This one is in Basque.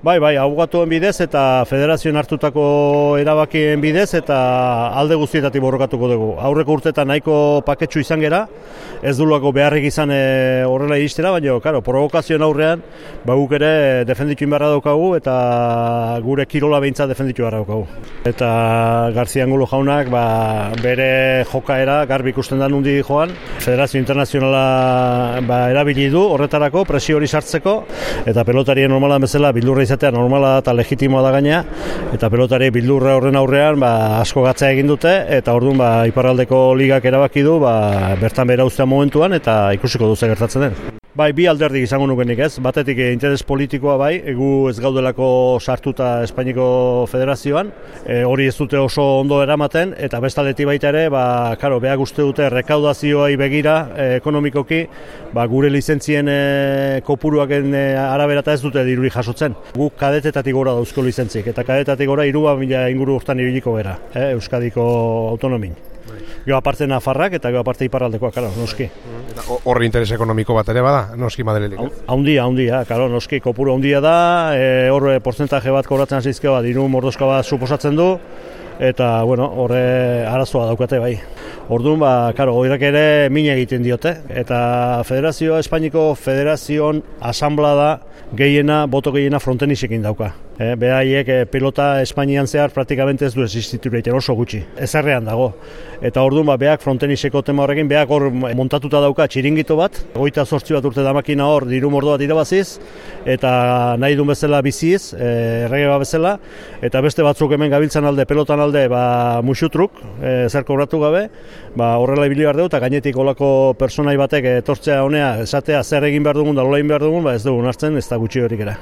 Bai, bai, abogatuen bidez eta federazioen hartutako erabakien bidez eta alde guztietatik borrokatuko dugu. Aurreko urtetan nahiko paketsu izan gera, ez duluako beharrik izan e, horrela iristera, baina, karo, provokazioen aurrean, ba, guk ere defenditu inbarra daukagu eta gure kirola behintza defenditu inbarra daukagu. Eta Garzia Angulo jaunak ba, bere jokaera garbi ikusten da nundi joan, Federazio Internazionala ba, erabili du horretarako, presio hori sartzeko, eta pelotarien normala bezala bildurra izatea normala eta legitimoa da gaina eta pelotari bildurra horren aurrean ba, asko gatzea egin dute eta orduan ba, iparraldeko ligak erabaki du ba, bertan bera uztea momentuan eta ikusiko duze gertatzen den. Bai, bi alderdik izango nukenik ez, batetik eh, interes politikoa bai, egu ez gaudelako sartuta Espainiko Federazioan, e, hori ez dute oso ondo eramaten, eta bestaleti baita ere, ba, karo, behak uste dute rekaudazioai begira e, ekonomikoki, ba, gure lizentzien e, kopuruaken e, arabera ez dute diruri jasotzen. Guk kadetetatik gora dauzko lizentzik, eta kadetetatik gora irua mila inguru urtan ibiliko gara, e, Euskadiko autonomin. Gero aparte Nafarrak eta gero aparte Iparraldekoak, karo, noski. Eta horri interes ekonomiko bat ere bada, noski Madriletik. Haundia, haundia, karo, noski, kopuru haundia da, e, horre porcentaje bat kobratzen zizke bat, iru mordoska bat suposatzen du, eta, bueno, horre arazoa daukate bai. Orduan, ba, karo, goirak ere min egiten diote, eta Federazio Espainiko Federazioan asambla da gehiena, boto gehiena frontenisekin dauka. E, Behaiek e, pilota Espainian zehar praktikamente ez du existitu oso gutxi. Ezerrean dago. Eta orduan, ba, behak fronteniseko tema horrekin, behak hor montatuta dauka txiringito bat, goita sortzi bat urte damakina hor, diru mordo bat irabaziz, eta nahi duen bezala biziz, e, errege bezala, eta beste batzuk hemen gabiltzan alde, pelotan alde, ba, musutruk, e, zer kobratu gabe, ba, horrela ibili behar dugu, eta gainetik olako personai batek etortzea honea, esatea zer egin behar dugun da lola egin behar dugun, ba, ez dugun hartzen, ez da gutxi horik era.